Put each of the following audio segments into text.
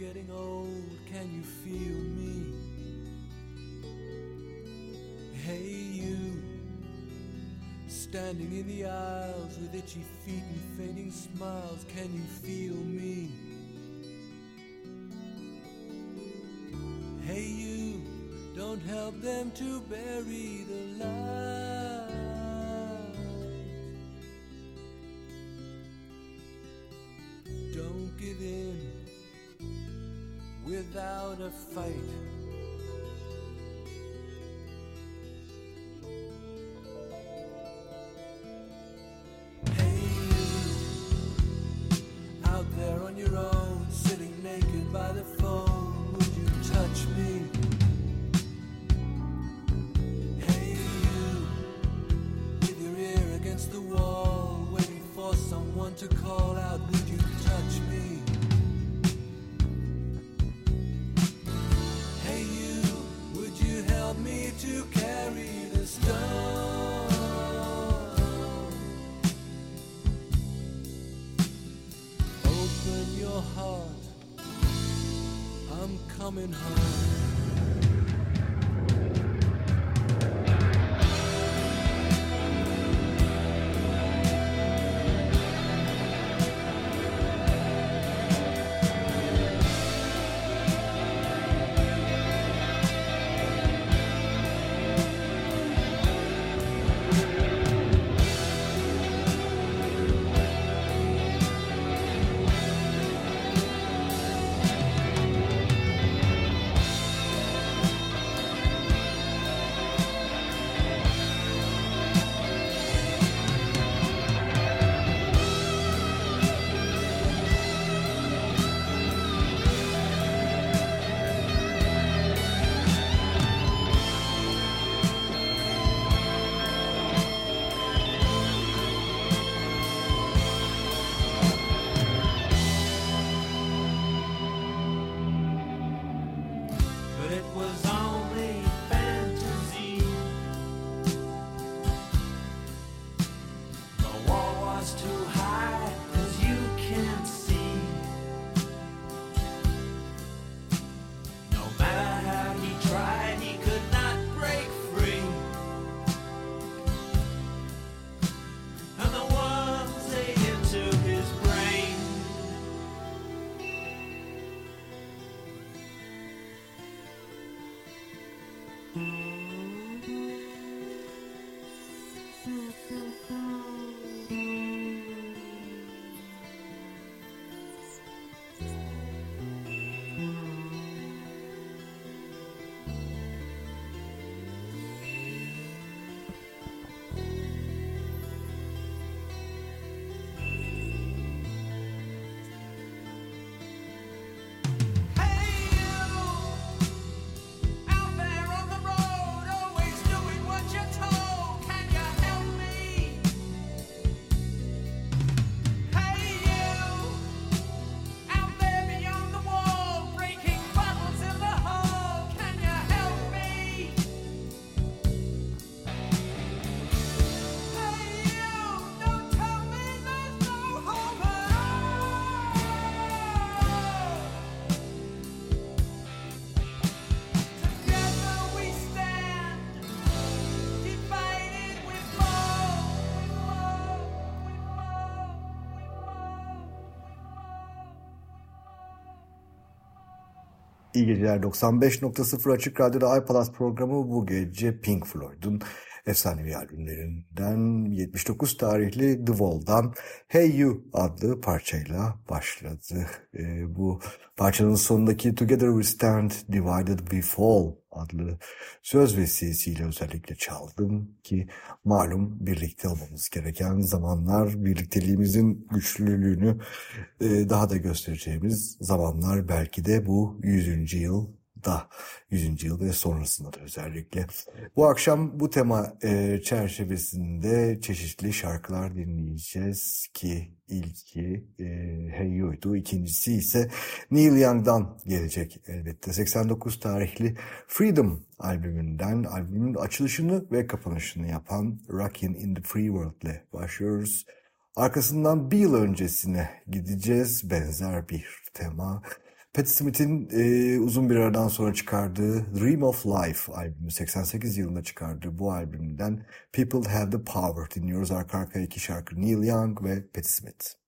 Getting old. Can you feel me? Hey, you standing in the aisles with itchy feet and fading smiles. Can you feel me? Hey, you don't help them to bury the light. Fight. İyi geceler. 95.0 Açık Radyo'da iPalaz programı bu gece Pink Floyd'un efsanevi albümlerinden 79 tarihli The Wall'dan Hey You adlı parçayla başladı. E, bu parçanın sonundaki Together We Stand, Divided We Fall adlı söz vesilesiyle özellikle çaldım ki malum birlikte olmamız gereken zamanlar birlikteliğimizin güçlülüğünü e, daha da göstereceğimiz zamanlar belki de bu 100. yıl da 100. yıl ve sonrasında da özellikle. Bu akşam bu tema e, çerçevesinde çeşitli şarkılar dinleyeceğiz ki ilki e, Hey You'ydu. İkincisi ise Neil Young'dan gelecek elbette. 89 tarihli Freedom albümünden albümün açılışını ve kapanışını yapan Rockin' in the Free World ile başlıyoruz. Arkasından bir yıl öncesine gideceğiz. Benzer bir tema. Patti Smith'in e, uzun bir aradan sonra çıkardığı Dream of Life albümü 88 yılında çıkardığı bu albümden People Have the Power dinliyoruz. Arka arkaya iki şarkı Neil Young ve Patti Smith.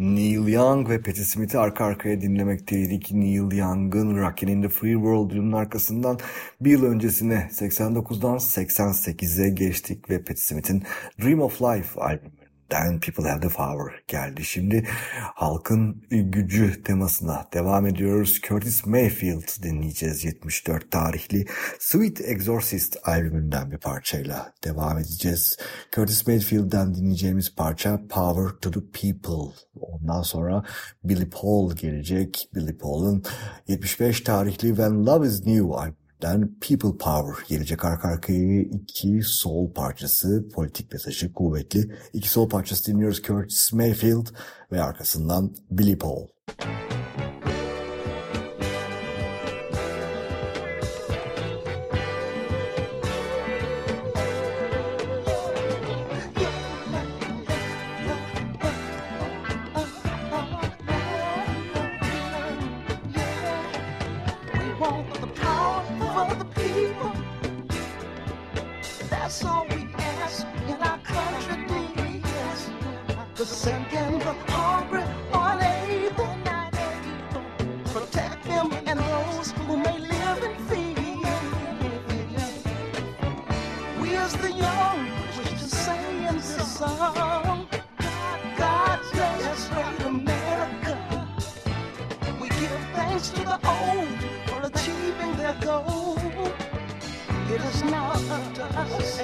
Young ve Patti Smith'i arka arkaya dinlemekteydik. Neil Young'ın Rockin' in the Free World'un arkasından bir yıl öncesine 89'dan 88'e geçtik ve Patti Smith'in Dream of Life albümünün Den People Have the Power geldi. Şimdi halkın gücü temasına devam ediyoruz. Curtis Mayfield dinleyeceğiz 74 tarihli Sweet Exorcist albümünden bir parçayla devam edeceğiz. Curtis Mayfield'den dinleyeceğimiz parça Power to the People. Ondan sonra Billy Paul gelecek. Billy Paul'un 75 tarihli When Love is New albümü Den People Power gelecek arka arkaya iki soul parçası, politik mesajı kuvvetli. iki soul parçası dinliyoruz Curtis Mayfield ve arkasından Billy Paul.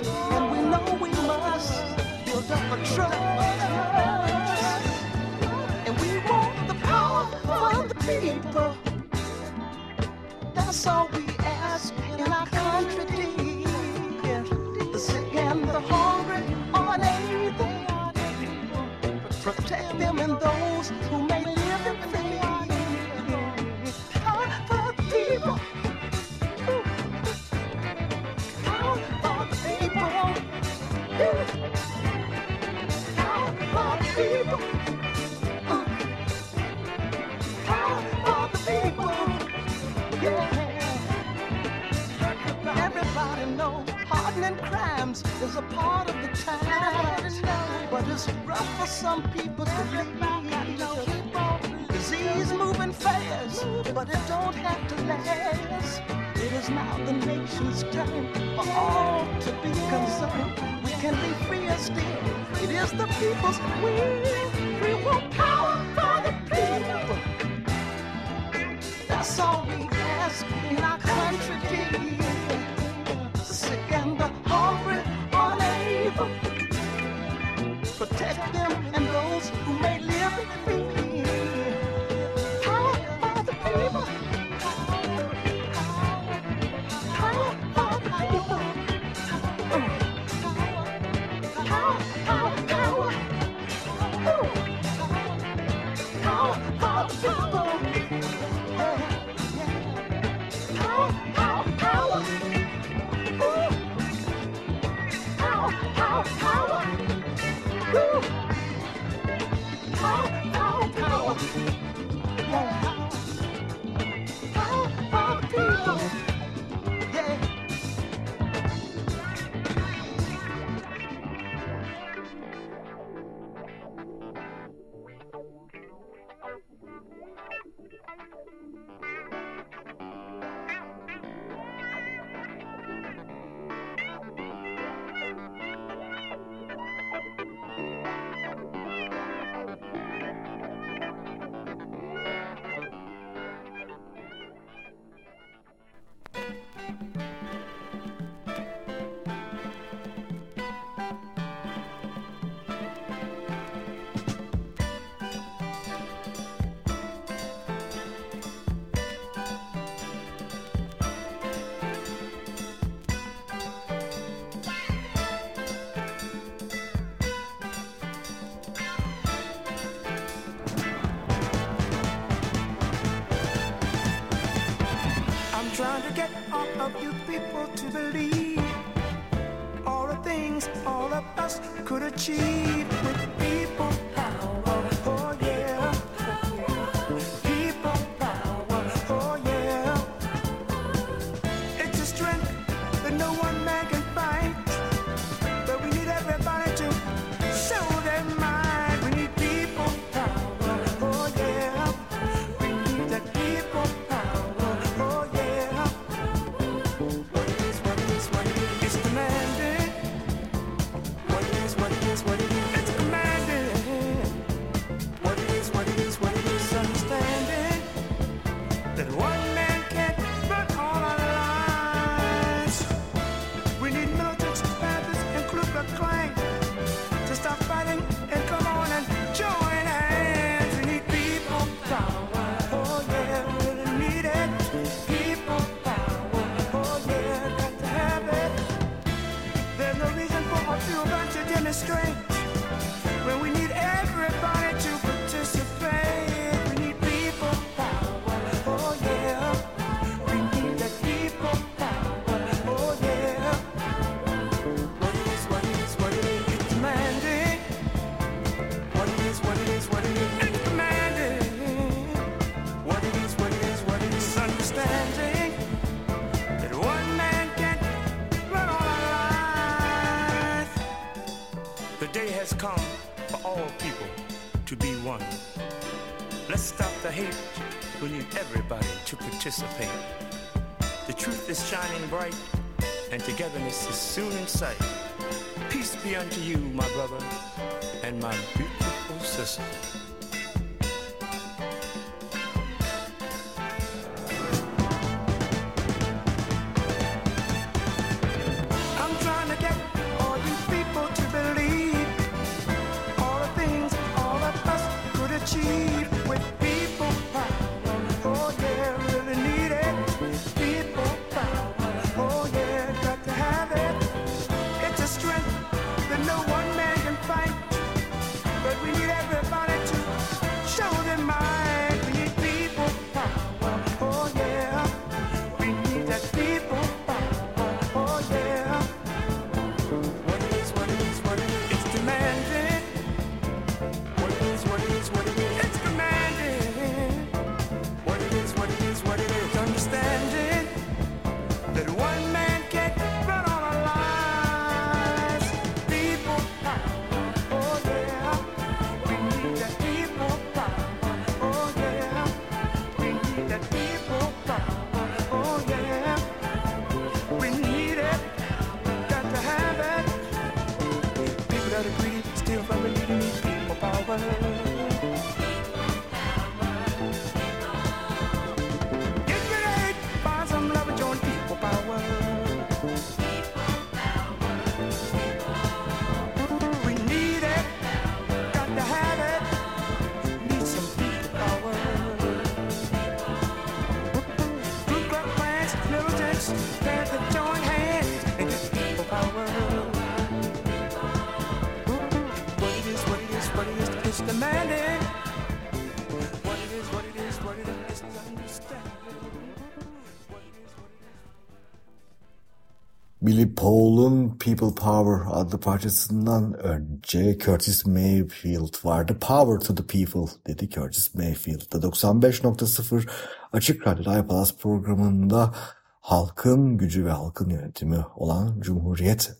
and we know we must build up a trust. And we want the power for the people. That's all we ask in our country. The sick and the hungry are they? Protect them and those who And crimes is a part of the time, But it's rough for some people to believe. Disease moving fast, but it don't have to last. It is now the nation's turn for all to be concerned. We can be freer still. It is the people's will. We want power for the people. That's all we ask in our country, please. Go! Cheese. participate. The truth is shining bright, and togetherness is soon in sight. Peace be unto you, my brother, and my beautiful sister. Paul'un People Power adlı parçasından önce Curtis Mayfield vardı. Power to the People dedi Curtis Mayfield'da. 95.0 Açık Radyo iPalaz programında halkın gücü ve halkın yönetimi olan Cumhuriyet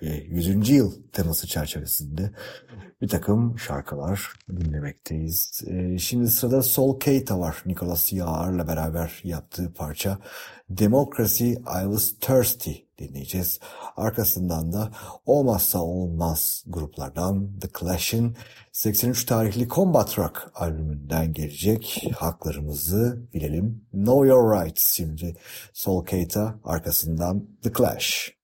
100. yıl teması çerçevesinde bir takım şarkılar dinlemekteyiz. Ee, şimdi sırada Sol Keita var. Nicolas Yağar'la beraber yaptığı parça. Democracy I Was Thirsty dinleyeceğiz. Arkasından da olmazsa olmaz gruplardan The Clash'in 83 tarihli Combat Rock albümünden gelecek. Haklarımızı bilelim. Know Your Rights şimdi Sol Keita arkasından The Clash.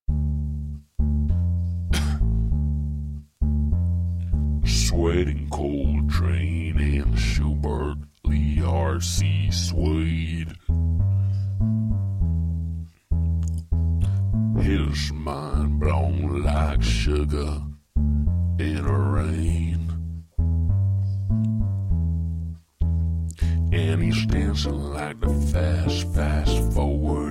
Sweating Coltrane and Schubert, Lee R.C. Swade. His mind blown like sugar in a rain. And he's dancing like the fast, fast forward.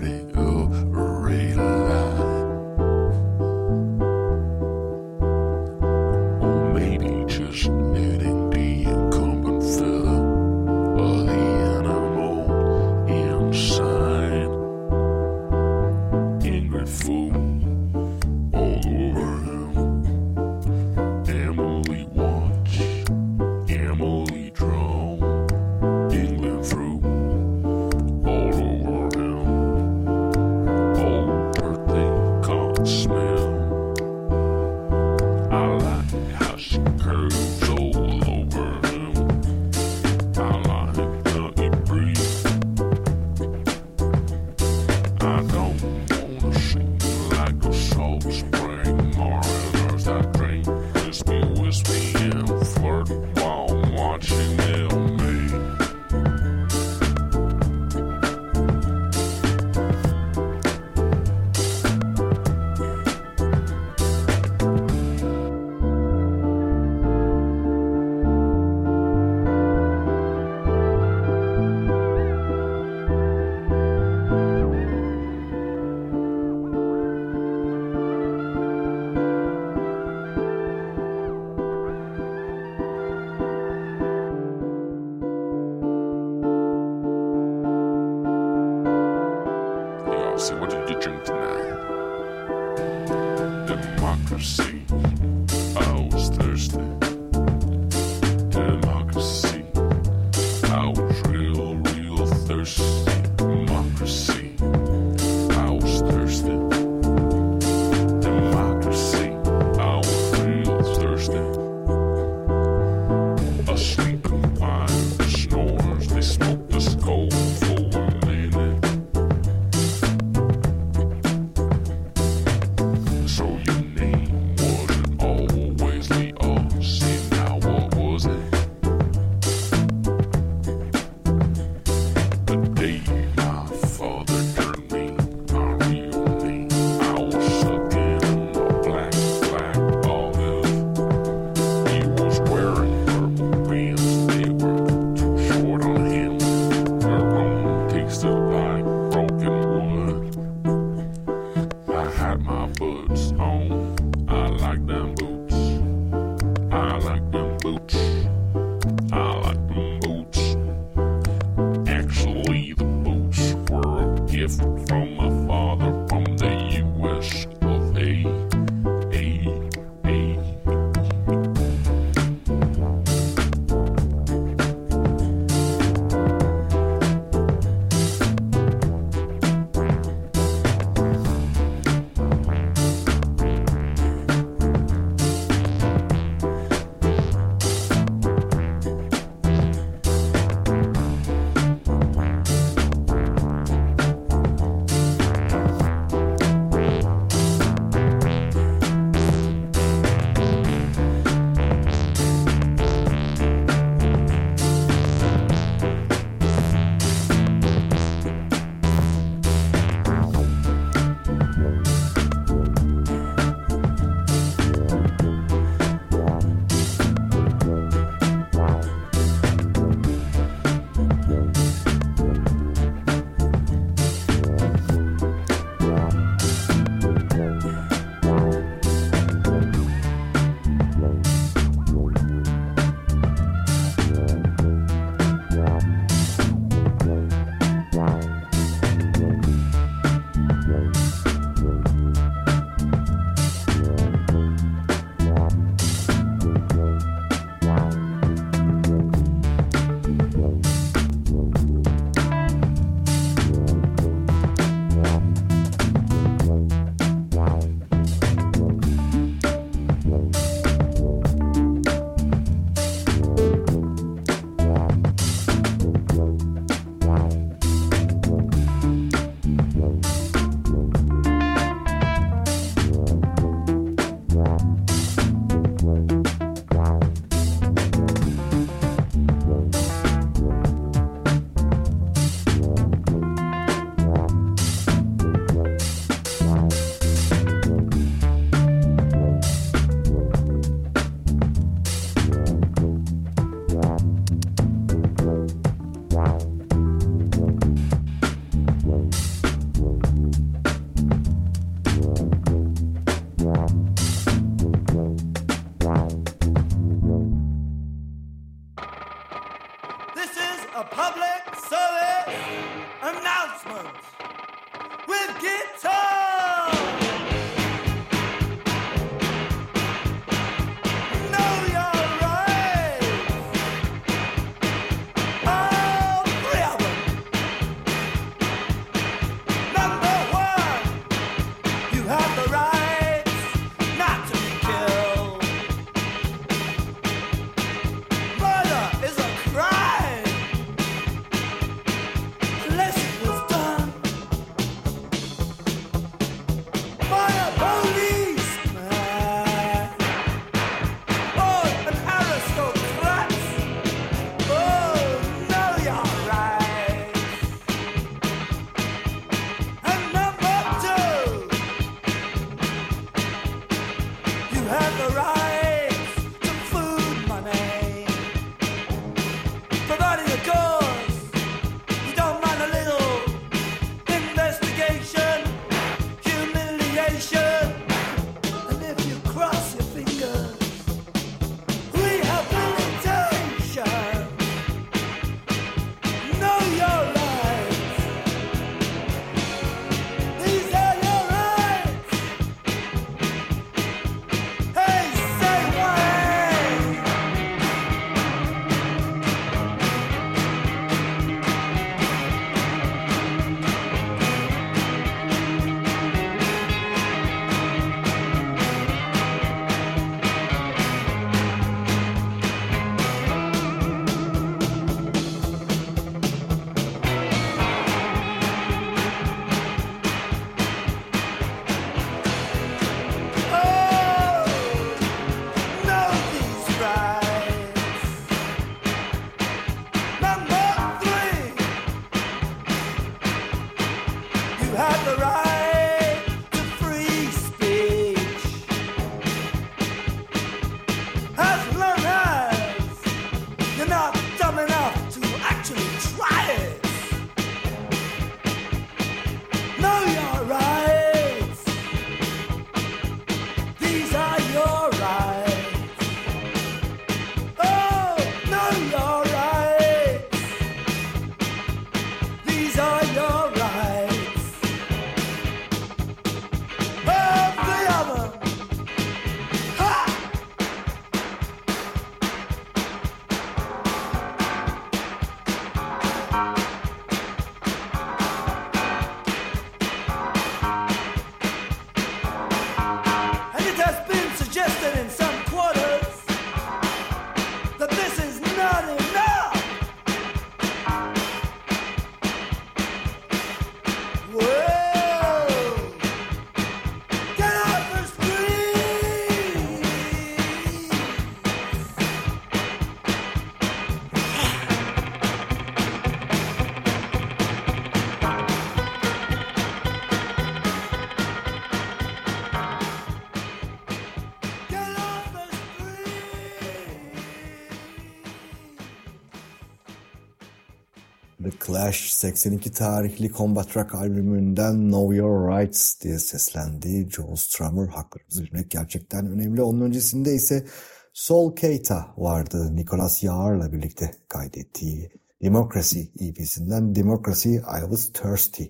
1982 tarihli Combat Rock albümünden Know Your Rights diye seslendi. Joe Strummer haklarımızı bilmek gerçekten önemli. Onun öncesinde ise Sol Keita vardı. Nicolas Yağar'la birlikte kaydettiği Democracy EP'sinden Democracy I Was Thirsty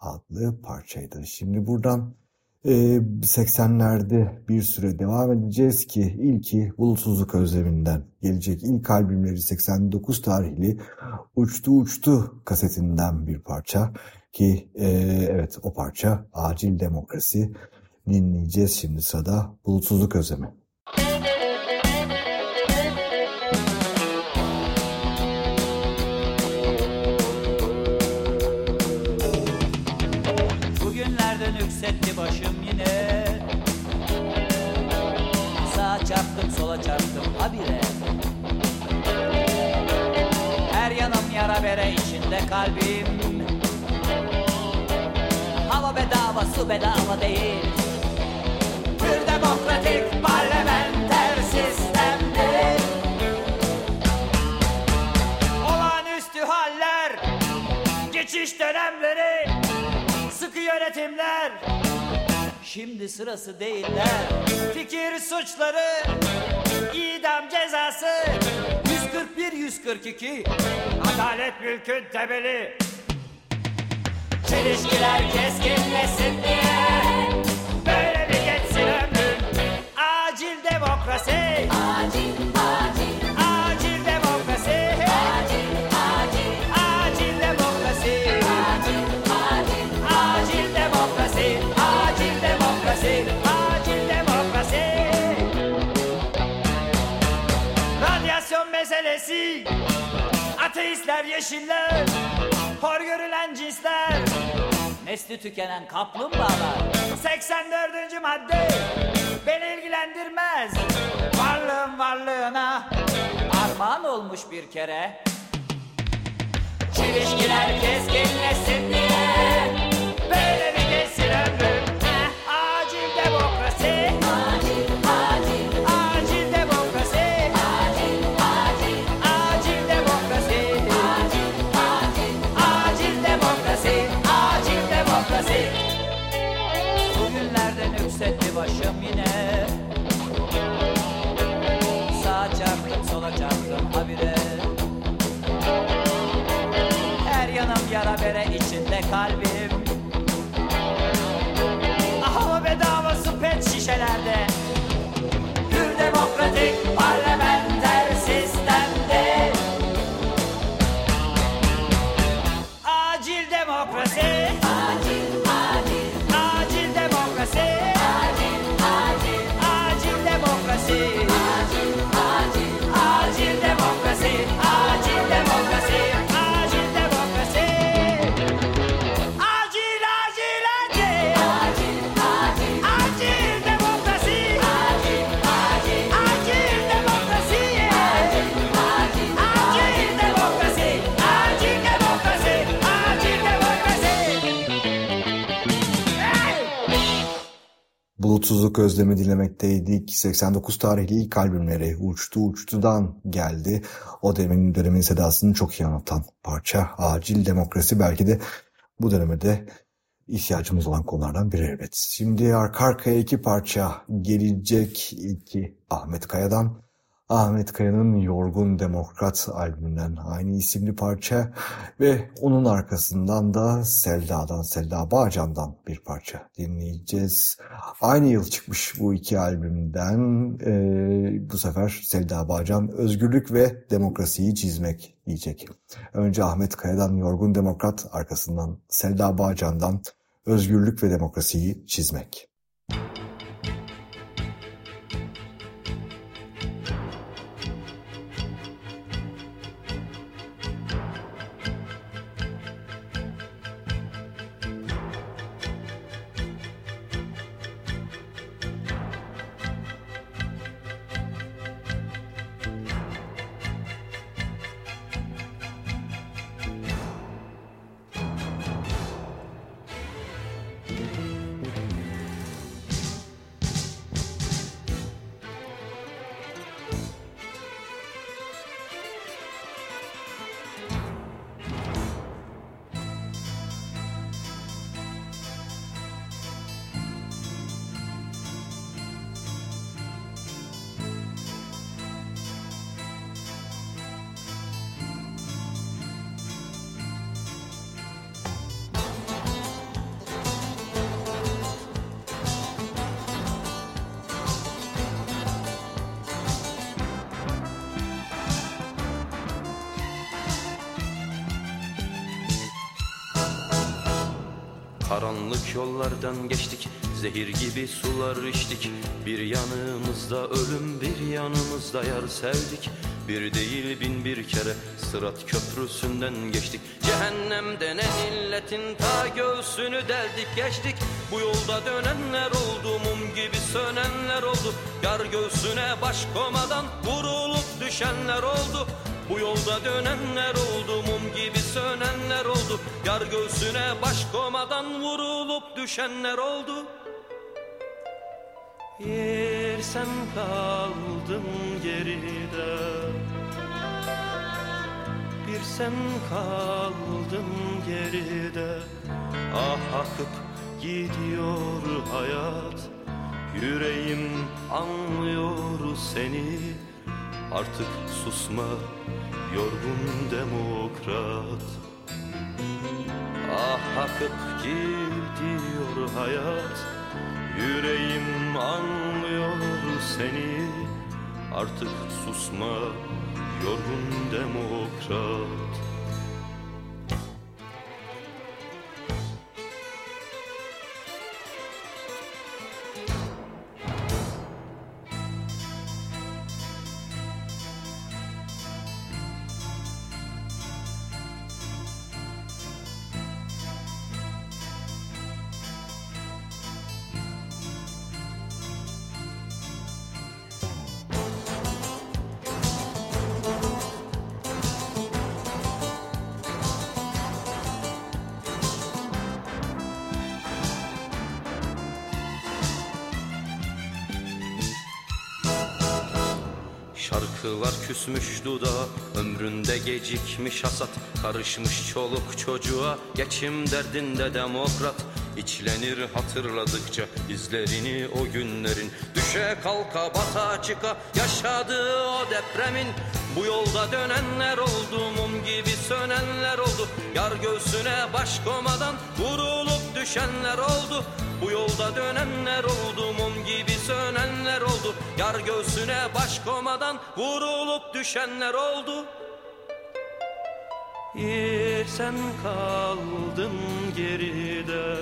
adlı parçaydı. Şimdi buradan 80'lerde ee, bir süre devam edeceğiz ki ilki Bulutsuzluk Özleminden gelecek ilk albümleri 89 tarihli Uçtu Uçtu kasetinden bir parça ki e, evet o parça Acil Demokrasi dinleyeceğiz şimdi sırada Bulutsuzluk Özlemi. Kalbim. Hava bedava su bedava değil. Bir demokratik parlamenter sistemde Olağanüstü haller Geçiş dönemleri Sıkı yönetimler. Şimdi sırası değiller. Fikir suçları idam cezası. 141-142 Adalet mülkün temeli. Çelişkiler keskinleşsin diye. Böyle bir geçsin ömrün Acil demokrasi. Acil Ateistler, yeşiller, hor görülen cinsler, nesli tükenen kaplumbağalar. 84. madde beni ilgilendirmez. Varlığım varlığına armağan olmuş bir kere. Çelişkiler keskinleşsin diye böyle bir geçsin ömrüm. Acil demokrasi. Yine. Sağa çarptım sola çarptım habire. Her yanım yara bere içinde kalbim. Hava bedavası pet şişelerde. Hür demokratik parlamenter Bulutsuzluk özlemi dinlemekteydik. 89 tarihli ilk albümleri Uçtu Uçtu'dan geldi. O dönemin, dönemin sedasını çok iyi anlatan parça. Acil demokrasi belki de bu dönemde ihtiyacımız olan konulardan biri elbet. Şimdi arka arkaya iki parça gelecek. İlki Ahmet Kaya'dan. Ahmet Kaya'nın Yorgun Demokrat albümünden aynı isimli parça ve onun arkasından da Selda'dan, Selda Bağcan'dan bir parça dinleyeceğiz. Aynı yıl çıkmış bu iki albümden e, bu sefer Selda Bağcan Özgürlük ve Demokrasiyi Çizmek diyecek. Önce Ahmet Kaya'dan Yorgun Demokrat arkasından Selda Bağcan'dan Özgürlük ve Demokrasiyi Çizmek. Karanlık yollardan geçtik. Zehir gibi sular içtik. Bir yanımızda ölüm bir yanımızda yar sevdik. Bir değil bin bir kere Sırat köprüsünden geçtik. Cehennemden en illetin ta göğsünü deldik geçtik. Bu yolda dönenler oldu mum gibi sönenler oldu. Yar göğsüne baş komadan vurulup düşenler oldu bu yolda dönenler oldu mum gibi sönenler oldu. Yar göğsüne baş komadan vurulup düşenler oldu. Yer sen kaldın geride. Bir sen kaldın geride. Ah akıp gidiyor hayat. Yüreğim anlıyor seni Artık susma yorgun demokrat. Ah akıp gidiyor hayat Yüreğim anlıyor seni. Artık susma yorgun demokrat Şarkılar küsmüş dudağa Ömründe gecikmiş hasat. Karışmış çoluk çocuğa Geçim derdinde demokrat. İçlenir hatırladıkça izlerini o günlerin. Düşe kalka bata çıka Yaşadığı o depremin. Bu yolda dönenler oldu Mum gibi sönenler oldu. Yar göğsüne baş komadan Vurulup düşenler oldu. Bu yolda dönenler oldu Mum sönenler oldu. Yar göğsüne baş komadan Vurulup düşenler oldu. Yer sen kaldın geride.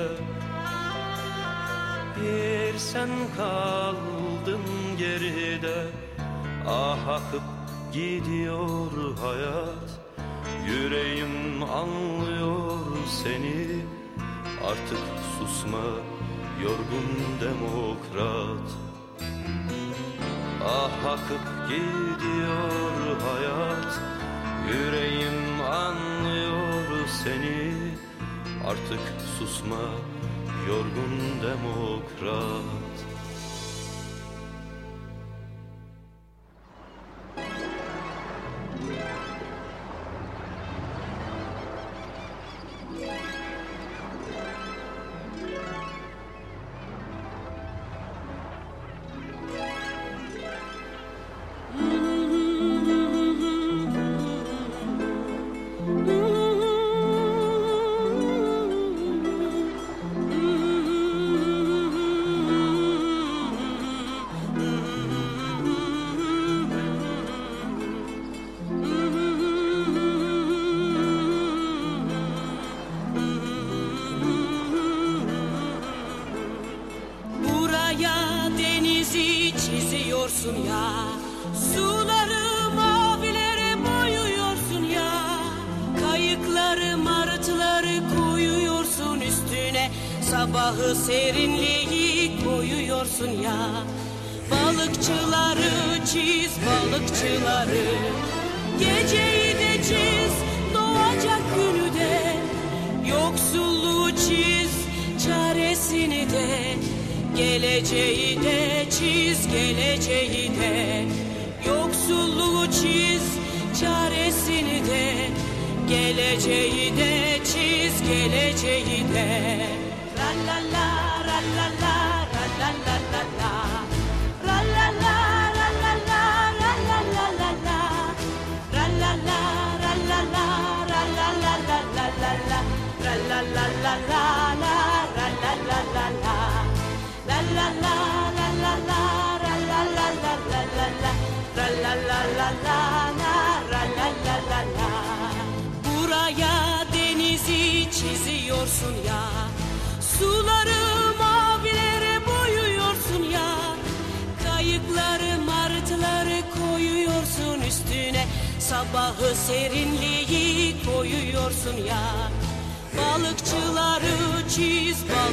Yer sen kaldın geride. Ah akıp gidiyor hayat. Yüreğim anlıyor seni. Artık susma yorgun demokrat. Ah akıp gidiyor hayat. Yüreğim anlıyor seni. Artık susma yorgun demokrat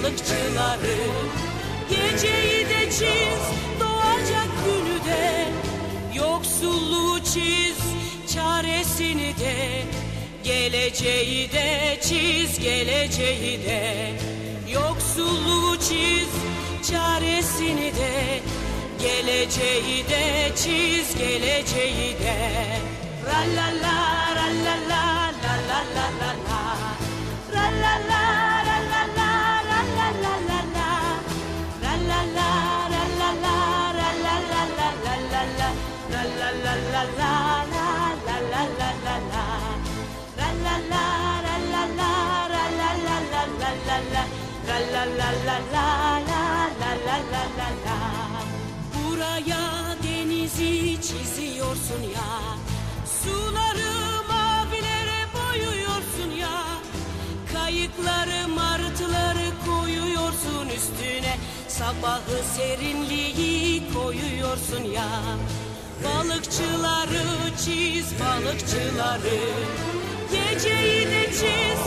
balıkçıları Geceyi de çiz doğacak günü de. Yoksulluğu çiz çaresini de. Geleceği de çiz geleceği de. Yoksulluğu çiz çaresini de. Geleceği de çiz geleceği de. La la la la la la la la la la la la la la la la la la Buraya denizi çiziyorsun ya Suları mavilere boyuyorsun ya Kayıkları martıları koyuyorsun üstüne Sabahı serinliği koyuyorsun ya Balıkçıları çiz balıkçıları Geceyi de çiz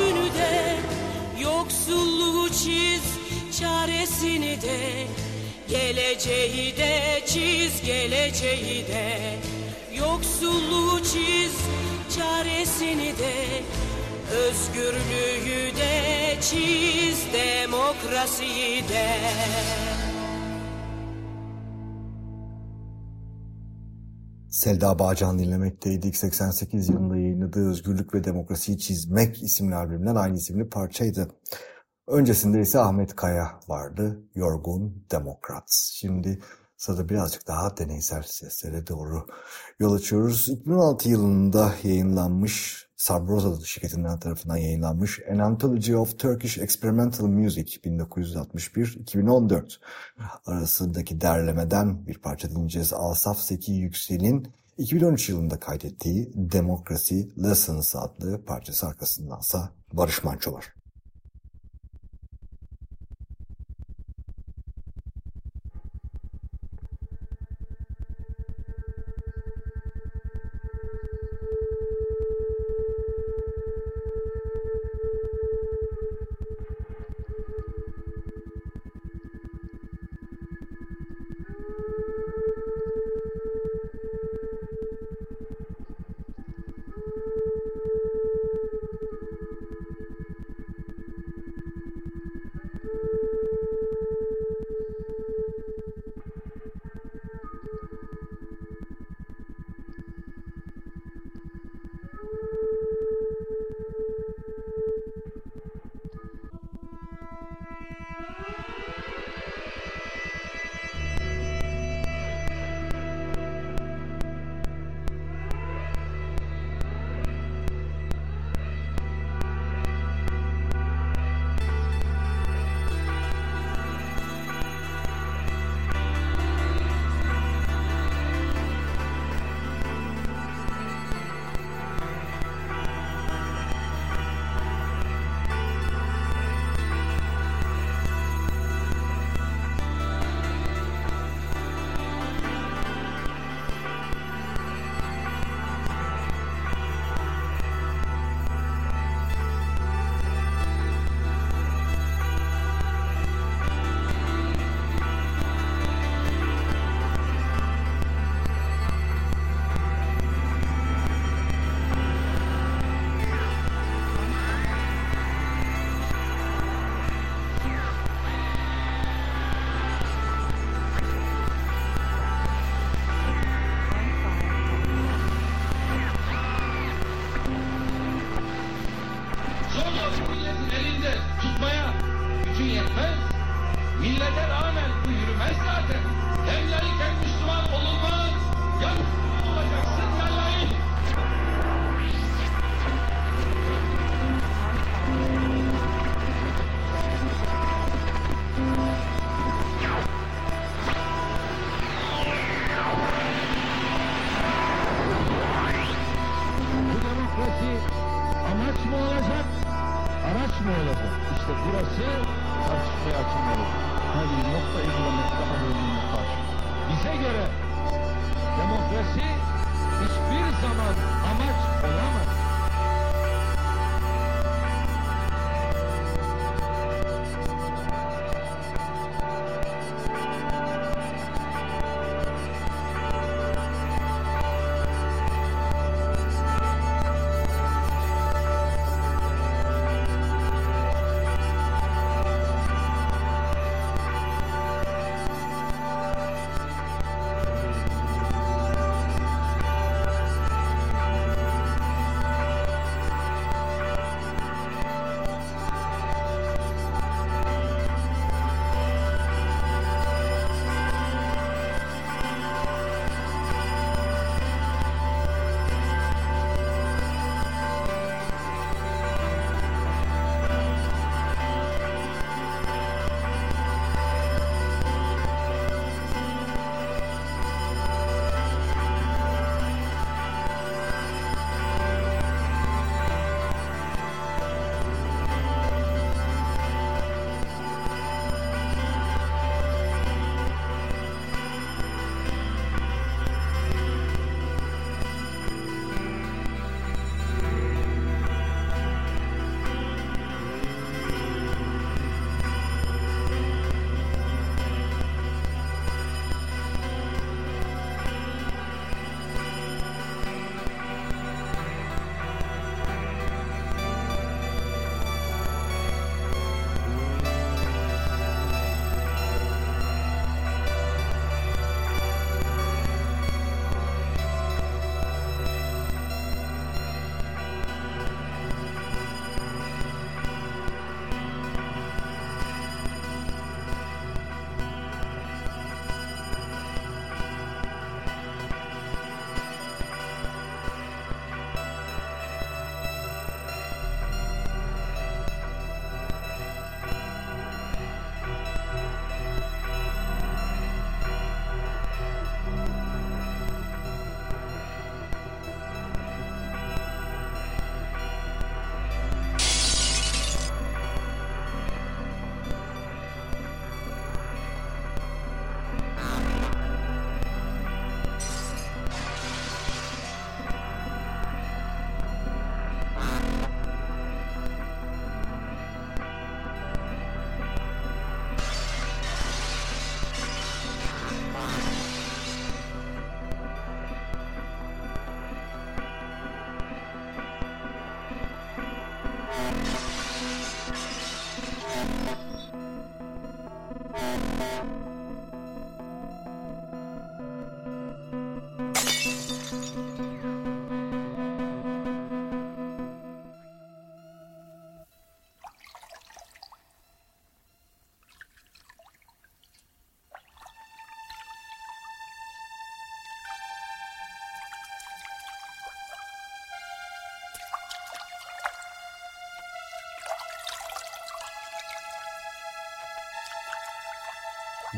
günü de Yoksulluğu çiz çaresini de. Geleceği de çiz geleceği de. Yoksulluğu çiz çaresini de. Özgürlüğü de çiz demokrasiyi de Selda Bağcan dinlemekteydik. 88 yılında yayınladığı Özgürlük ve Demokrasiyi Çizmek isimli albümden aynı isimli parçaydı. Öncesinde ise Ahmet Kaya vardı. Yorgun Demokrat. Şimdi sırada birazcık daha deneysel seslere doğru yol açıyoruz. 2016 yılında yayınlanmış Sabrosa şirketinden tarafından yayınlanmış An Anthology of Turkish Experimental Music 1961-2014 arasındaki derlemeden bir parça dinleyeceğiz. Asaf Seki Yüksel'in 2013 yılında kaydettiği Democracy Lessons adlı parçası arkasındansa Barış Manço var.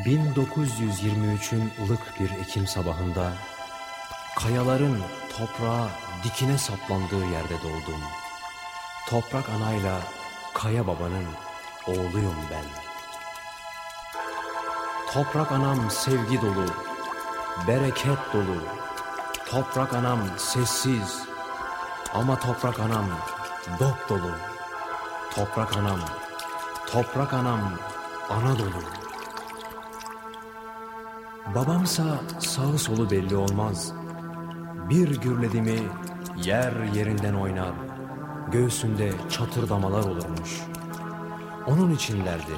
...1923'ün ılık bir Ekim sabahında... ...kayaların toprağa dikine saplandığı yerde doğdum. Toprak anayla Kaya babanın oğluyum ben. Toprak anam sevgi dolu, bereket dolu. Toprak anam sessiz ama toprak anam dop dolu. Toprak anam, toprak anam ana dolu. Babamsa sağı solu belli olmaz. Bir gürledi mi yer yerinden oynar. Göğsünde çatırdamalar olurmuş. Onun içinlerdi.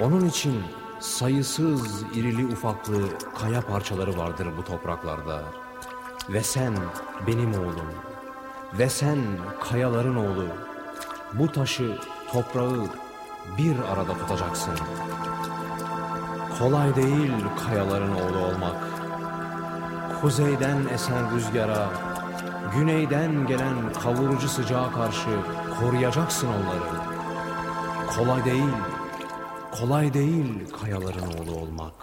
Onun için sayısız irili ufaklı kaya parçaları vardır bu topraklarda. Ve sen benim oğlum. Ve sen kayaların oğlu. Bu taşı, toprağı bir arada tutacaksın. Kolay değil kayaların oğlu olmak. Kuzeyden esen rüzgara, güneyden gelen kavurucu sıcağa karşı koruyacaksın onları. Kolay değil, kolay değil kayaların oğlu olmak.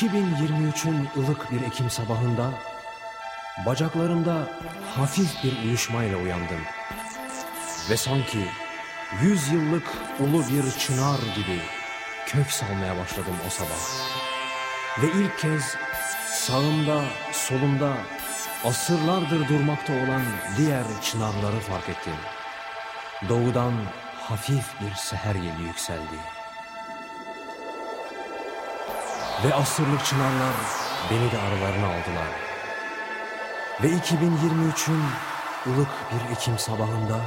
2023'ün ılık bir Ekim sabahında bacaklarımda hafif bir uyuşmayla uyandım. Ve sanki yüz yıllık ulu bir çınar gibi kök salmaya başladım o sabah. Ve ilk kez sağımda, solumda asırlardır durmakta olan diğer çınarları fark ettim. Doğudan hafif bir seher yeli yükseldi. Ve asırlık çınarlar beni de aralarına aldılar. Ve 2023'ün ılık bir Ekim sabahında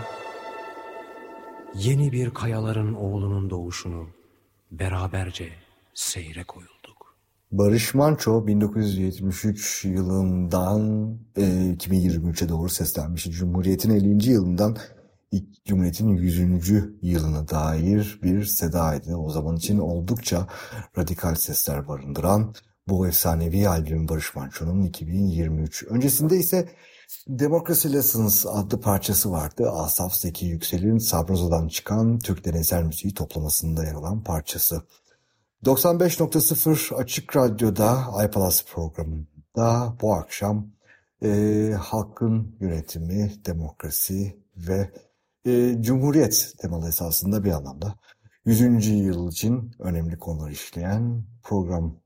yeni bir kayaların oğlunun doğuşunu beraberce seyre koyulduk. Barış Manço 1973 yılından e, 2023'e doğru seslenmişti. Cumhuriyet'in 50. yılından ilk Cumhuriyet'in 100. yılına dair bir sedaydı. O zaman için oldukça radikal sesler barındıran bu efsanevi albüm Barış Manço'nun 2023. Öncesinde ise Democracy Lessons adlı parçası vardı. Asaf Zeki Yüksel'in Sabroza'dan çıkan Türk Deneysel Müziği toplamasında yer alan parçası. 95.0 Açık Radyo'da iPalas programında bu akşam e, halkın yönetimi, demokrasi ve e, cumhuriyet temalı esasında bir anlamda 100. yıl için önemli konular işleyen program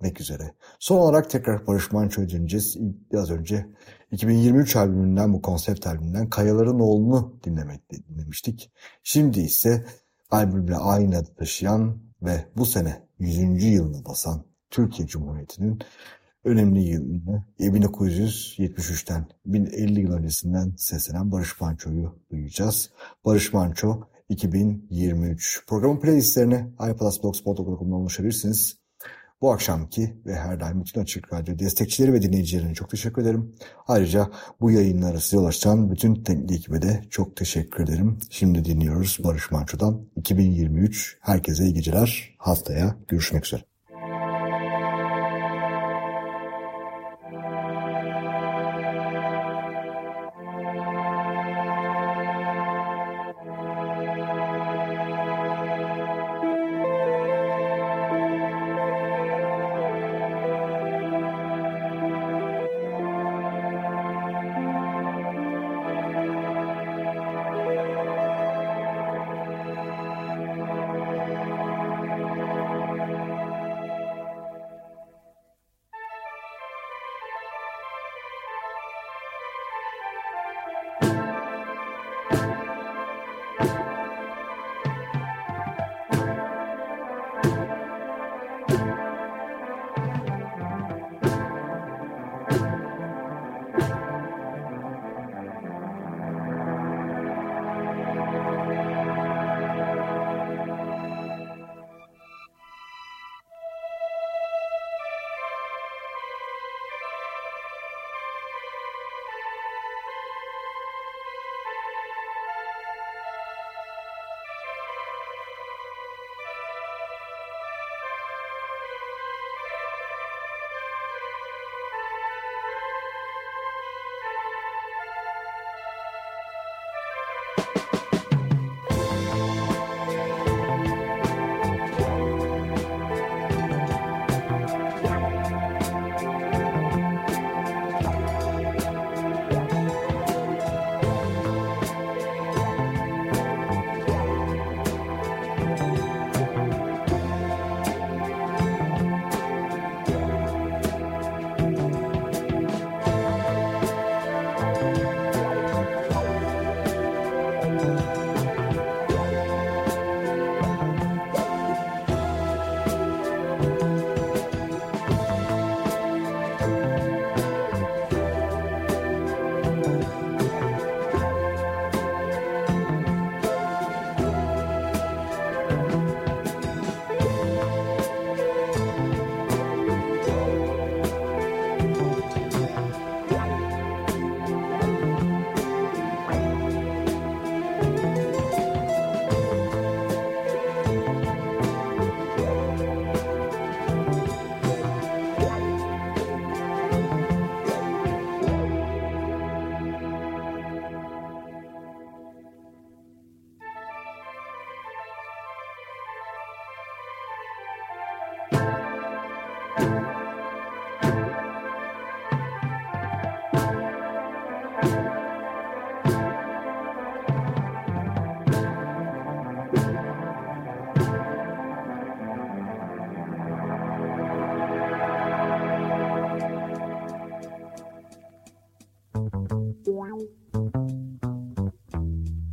bitmek üzere. Son olarak tekrar Barış Manço'ya döneceğiz. Biraz önce 2023 albümünden bu konsept albümünden Kayaların Oğlunu dinlemek, dinlemiştik. Şimdi ise albümle aynı adı taşıyan ve bu sene 100. yılını basan Türkiye Cumhuriyeti'nin önemli yılını 1973'ten 1050 yıl öncesinden seslenen Barış Manço'yu duyacağız. Barış Manço 2023 programın playlistlerine iPlusBlogspot.com'dan ulaşabilirsiniz. Bu akşamki ve her daim bütün Açık Radyo destekçileri ve dinleyicilerine çok teşekkür ederim. Ayrıca bu yayınları size ulaştıran bütün teknik ekibe de çok teşekkür ederim. Şimdi dinliyoruz Barış Manço'dan 2023. Herkese iyi geceler. Haftaya görüşmek üzere.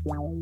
Wow.